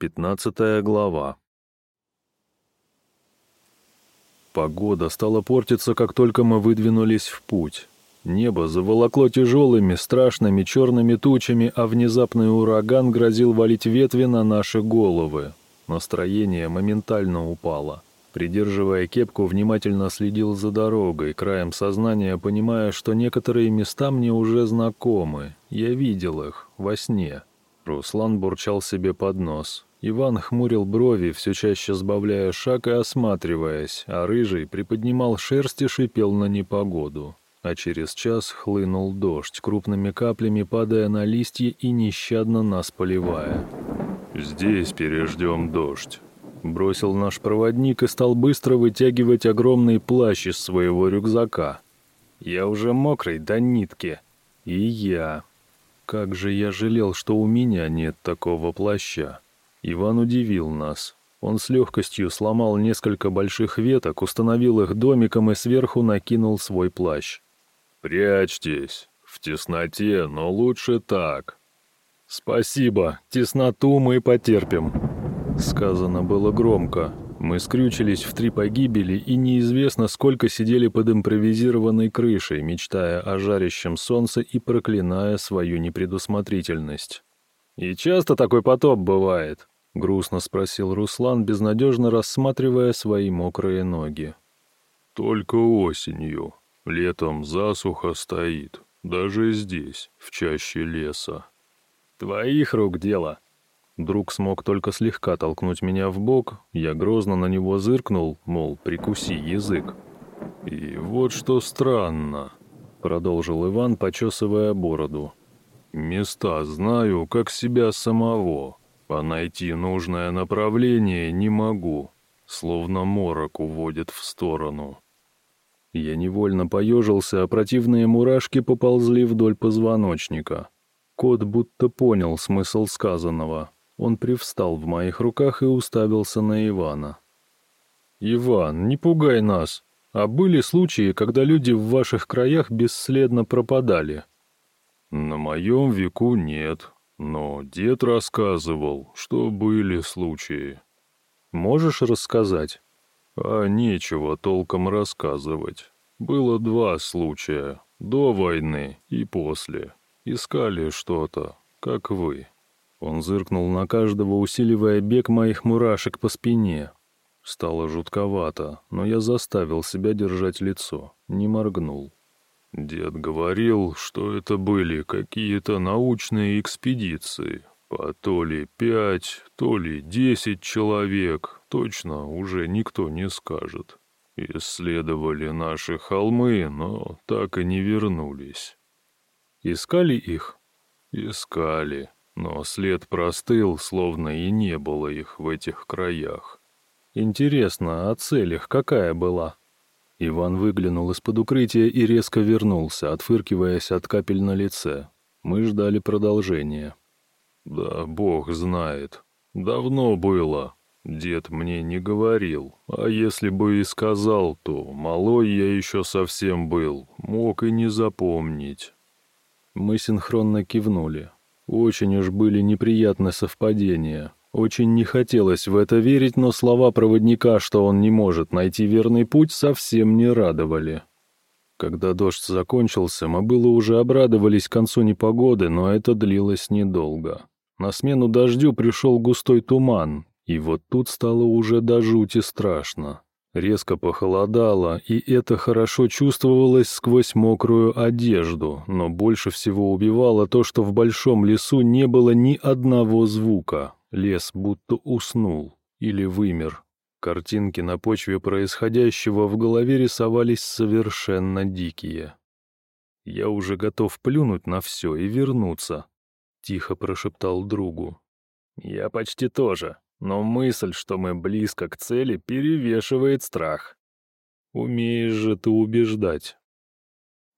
Пятнадцатая глава. Погода стала портиться, как только мы выдвинулись в путь. Небо заволокло тяжелыми, страшными черными тучами, а внезапный ураган грозил валить ветви на наши головы. Настроение моментально упало. Придерживая кепку, внимательно следил за дорогой, краем сознания понимая, что некоторые места мне уже знакомы. Я видел их во сне. Руслан бурчал себе под нос. Иван хмурил брови, все чаще сбавляя шаг и осматриваясь, а Рыжий приподнимал шерсть и шипел на непогоду. А через час хлынул дождь, крупными каплями падая на листья и нещадно нас поливая. «Здесь переждем дождь», — бросил наш проводник и стал быстро вытягивать огромный плащ из своего рюкзака. «Я уже мокрый до нитки». «И я». Как же я жалел, что у меня нет такого плаща. Иван удивил нас. Он с легкостью сломал несколько больших веток, установил их домиком и сверху накинул свой плащ. «Прячьтесь. В тесноте, но лучше так». «Спасибо. Тесноту мы потерпим». Сказано было громко. Мы скрючились в три погибели и неизвестно сколько сидели под импровизированной крышей, мечтая о жарящем солнце и проклиная свою непредусмотрительность. «И часто такой потоп бывает?» — грустно спросил Руслан, безнадежно рассматривая свои мокрые ноги. «Только осенью. Летом засуха стоит. Даже здесь, в чаще леса». «Твоих рук дело». Друг смог только слегка толкнуть меня в бок, я грозно на него зыркнул, мол, прикуси язык. «И вот что странно», — продолжил Иван, почесывая бороду. Места знаю, как себя самого, а найти нужное направление не могу, словно морок уводит в сторону. Я невольно поежился, а противные мурашки поползли вдоль позвоночника. Кот будто понял смысл сказанного. Он привстал в моих руках и уставился на Ивана. «Иван, не пугай нас. А были случаи, когда люди в ваших краях бесследно пропадали?» «На моем веку нет, но дед рассказывал, что были случаи». «Можешь рассказать?» «А нечего толком рассказывать. Было два случая, до войны и после. Искали что-то, как вы». Он зыркнул на каждого, усиливая бег моих мурашек по спине. Стало жутковато, но я заставил себя держать лицо, не моргнул. Дед говорил, что это были какие-то научные экспедиции. По то ли пять, то ли десять человек, точно уже никто не скажет. Исследовали наши холмы, но так и не вернулись. Искали их? Искали, но след простыл, словно и не было их в этих краях. Интересно, а целях какая была? Иван выглянул из-под укрытия и резко вернулся, отфыркиваясь от капель на лице. Мы ждали продолжения. «Да бог знает. Давно было. Дед мне не говорил. А если бы и сказал, то малой я еще совсем был. Мог и не запомнить». Мы синхронно кивнули. Очень уж были неприятны совпадения. Очень не хотелось в это верить, но слова проводника, что он не может найти верный путь, совсем не радовали. Когда дождь закончился, мы было уже обрадовались концу непогоды, но это длилось недолго. На смену дождю пришел густой туман, и вот тут стало уже до жути страшно. Резко похолодало, и это хорошо чувствовалось сквозь мокрую одежду, но больше всего убивало то, что в большом лесу не было ни одного звука, Лес будто уснул или вымер. Картинки на почве происходящего в голове рисовались совершенно дикие. «Я уже готов плюнуть на все и вернуться», — тихо прошептал другу. «Я почти тоже, но мысль, что мы близко к цели, перевешивает страх. Умеешь же ты убеждать».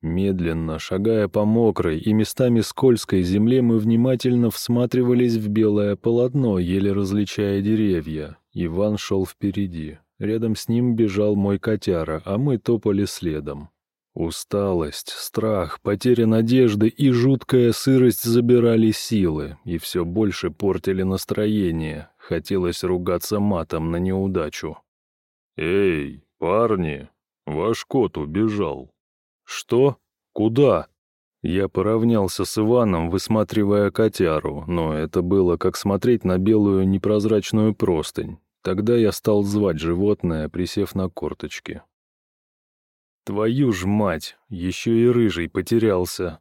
Медленно, шагая по мокрой и местами скользкой земле, мы внимательно всматривались в белое полотно, еле различая деревья. Иван шел впереди. Рядом с ним бежал мой котяра, а мы топали следом. Усталость, страх, потеря надежды и жуткая сырость забирали силы и все больше портили настроение. Хотелось ругаться матом на неудачу. «Эй, парни, ваш кот убежал». «Что? Куда?» Я поравнялся с Иваном, высматривая котяру, но это было как смотреть на белую непрозрачную простынь. Тогда я стал звать животное, присев на корточки. «Твою ж мать, еще и рыжий потерялся!»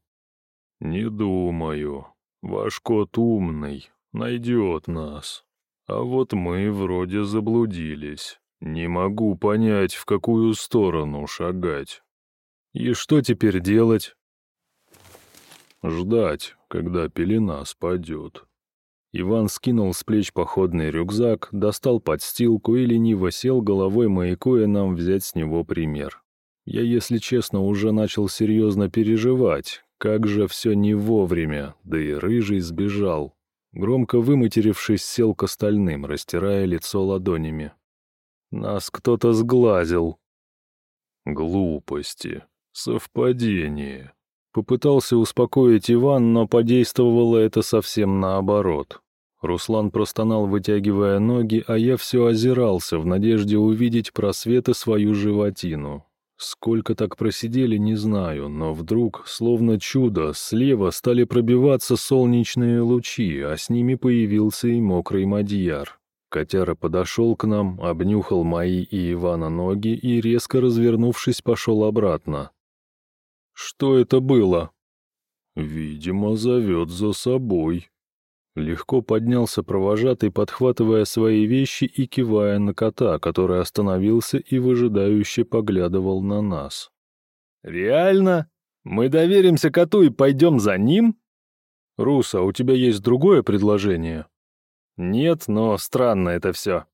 «Не думаю. Ваш кот умный, найдет нас. А вот мы вроде заблудились. Не могу понять, в какую сторону шагать». «И что теперь делать?» Ждать, когда пелена спадет. Иван скинул с плеч походный рюкзак, достал подстилку и лениво сел головой, маякуя нам взять с него пример. Я, если честно, уже начал серьезно переживать, как же все не вовремя, да и рыжий сбежал. Громко выматерившись, сел к остальным, растирая лицо ладонями. Нас кто-то сглазил. Глупости. Совпадение. Попытался успокоить Иван, но подействовало это совсем наоборот. Руслан простонал, вытягивая ноги, а я все озирался в надежде увидеть просветы свою животину. Сколько так просидели, не знаю, но вдруг, словно чудо, слева стали пробиваться солнечные лучи, а с ними появился и мокрый мадьяр. Котяра подошел к нам, обнюхал мои и Ивана ноги и, резко развернувшись, пошел обратно. Что это было? Видимо, зовет за собой. Легко поднялся провожатый, подхватывая свои вещи и кивая на кота, который остановился и выжидающе поглядывал на нас. «Реально? Мы доверимся коту и пойдем за ним?» «Руса, у тебя есть другое предложение?» «Нет, но странно это все.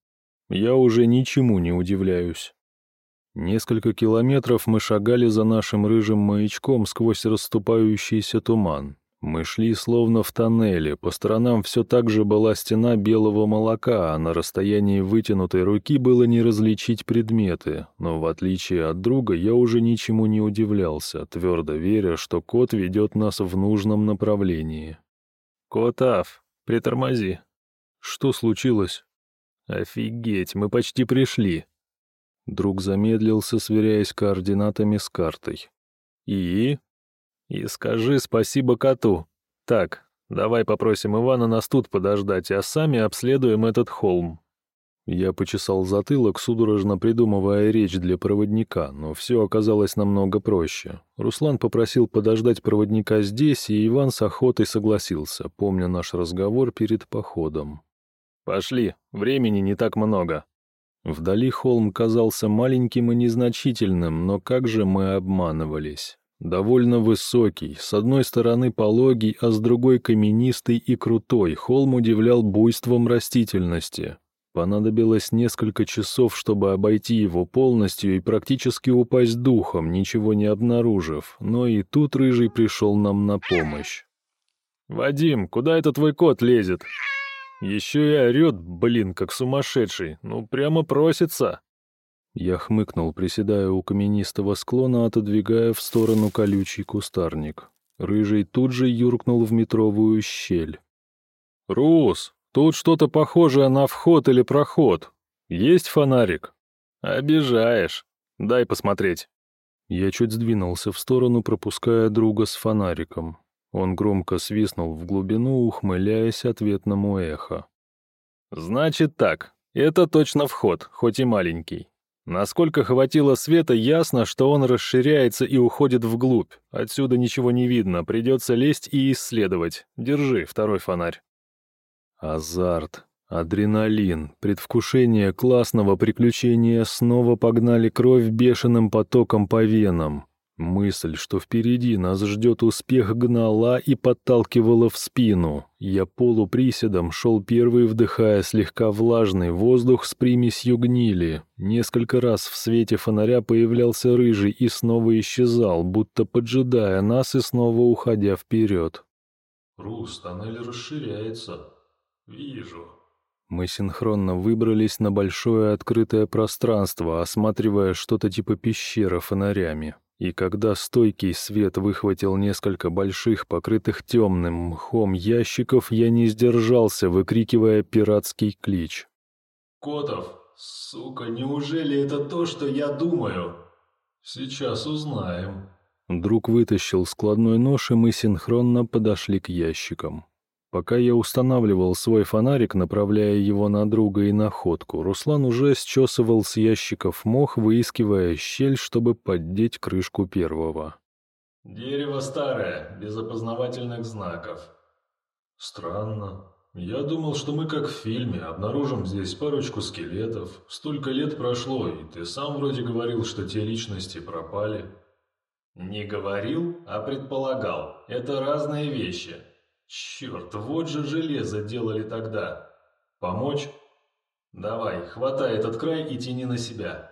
Я уже ничему не удивляюсь. Несколько километров мы шагали за нашим рыжим маячком сквозь расступающийся туман. Мы шли словно в тоннеле, по сторонам все так же была стена белого молока, а на расстоянии вытянутой руки было не различить предметы, но в отличие от друга я уже ничему не удивлялся, твердо веря, что кот ведет нас в нужном направлении. «Котав, притормози». «Что случилось?» «Офигеть, мы почти пришли». Друг замедлился, сверяясь координатами с картой. «И?» «И скажи спасибо коту. Так, давай попросим Ивана нас тут подождать, а сами обследуем этот холм». Я почесал затылок, судорожно придумывая речь для проводника, но все оказалось намного проще. Руслан попросил подождать проводника здесь, и Иван с охотой согласился, помня наш разговор перед походом. «Пошли, времени не так много», Вдали холм казался маленьким и незначительным, но как же мы обманывались. Довольно высокий, с одной стороны пологий, а с другой каменистый и крутой, холм удивлял буйством растительности. Понадобилось несколько часов, чтобы обойти его полностью и практически упасть духом, ничего не обнаружив, но и тут Рыжий пришел нам на помощь. «Вадим, куда это твой кот лезет?» Еще и орет, блин, как сумасшедший. Ну, прямо просится. Я хмыкнул, приседая у каменистого склона, отодвигая в сторону колючий кустарник. Рыжий тут же юркнул в метровую щель. «Рус, тут что-то похожее на вход или проход. Есть фонарик?» «Обижаешь. Дай посмотреть». Я чуть сдвинулся в сторону, пропуская друга с фонариком. Он громко свистнул в глубину, ухмыляясь ответному эхо. «Значит так, это точно вход, хоть и маленький. Насколько хватило света, ясно, что он расширяется и уходит вглубь. Отсюда ничего не видно, придется лезть и исследовать. Держи второй фонарь». Азарт, адреналин, предвкушение классного приключения снова погнали кровь бешеным потоком по венам. Мысль, что впереди нас ждет успех, гнала и подталкивала в спину. Я полуприседом шел первый, вдыхая слегка влажный воздух с примесью гнили. Несколько раз в свете фонаря появлялся рыжий и снова исчезал, будто поджидая нас и снова уходя вперед. «Рус, тоннель расширяется. Вижу». Мы синхронно выбрались на большое открытое пространство, осматривая что-то типа пещеры фонарями. И когда стойкий свет выхватил несколько больших, покрытых темным мхом ящиков, я не сдержался, выкрикивая пиратский клич. «Котов, сука, неужели это то, что я думаю?» «Сейчас узнаем». Друг вытащил складной нож, и мы синхронно подошли к ящикам. Пока я устанавливал свой фонарик, направляя его на друга и находку, Руслан уже счесывал с ящиков мох, выискивая щель, чтобы поддеть крышку первого. «Дерево старое, без опознавательных знаков». «Странно. Я думал, что мы как в фильме, обнаружим здесь парочку скелетов. Столько лет прошло, и ты сам вроде говорил, что те личности пропали». «Не говорил, а предполагал. Это разные вещи». Черт, вот же железо делали тогда. Помочь? Давай, хватай этот край и тяни на себя.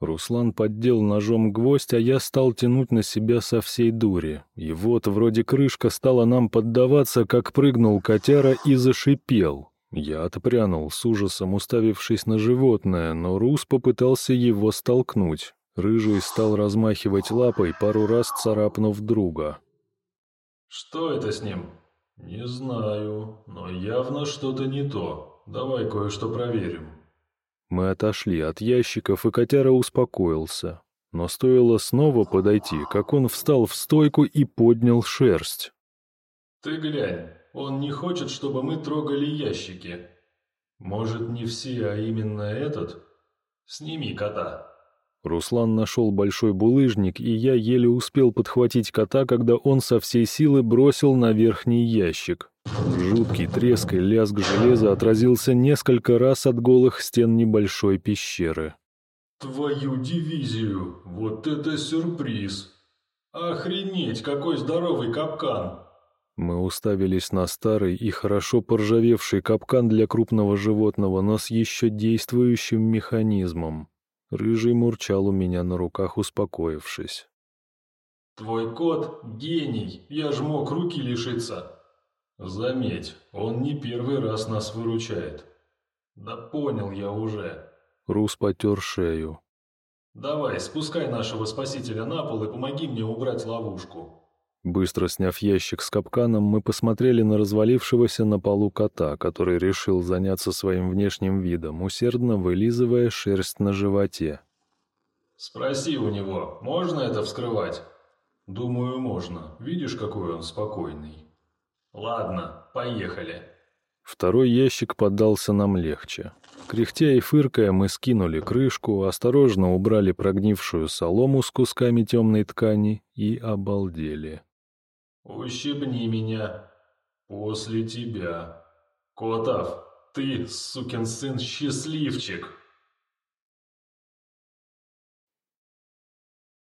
Руслан поддел ножом гвоздь, а я стал тянуть на себя со всей дури. И вот вроде крышка стала нам поддаваться, как прыгнул котяра и зашипел. Я отпрянул, с ужасом уставившись на животное, но Рус попытался его столкнуть. Рыжий стал размахивать лапой, пару раз царапнув друга. «Что это с ним?» «Не знаю, но явно что-то не то. Давай кое-что проверим». Мы отошли от ящиков, и котяра успокоился. Но стоило снова подойти, как он встал в стойку и поднял шерсть. «Ты глянь, он не хочет, чтобы мы трогали ящики. Может, не все, а именно этот? Сними кота». Руслан нашел большой булыжник, и я еле успел подхватить кота, когда он со всей силы бросил на верхний ящик. Жуткий треск и лязг железа отразился несколько раз от голых стен небольшой пещеры. «Твою дивизию! Вот это сюрприз! Охренеть, какой здоровый капкан!» Мы уставились на старый и хорошо поржавевший капкан для крупного животного, но с еще действующим механизмом. Рыжий мурчал у меня на руках, успокоившись. «Твой кот — гений, я ж мог руки лишиться». «Заметь, он не первый раз нас выручает». «Да понял я уже». Рус потер шею. «Давай, спускай нашего спасителя на пол и помоги мне убрать ловушку». Быстро сняв ящик с капканом, мы посмотрели на развалившегося на полу кота, который решил заняться своим внешним видом, усердно вылизывая шерсть на животе. «Спроси у него, можно это вскрывать?» «Думаю, можно. Видишь, какой он спокойный». «Ладно, поехали». Второй ящик поддался нам легче. Кряхтя и фыркая, мы скинули крышку, осторожно убрали прогнившую солому с кусками темной ткани и обалдели. «Ущипни меня. После тебя. Котов, ты, сукин сын, счастливчик!»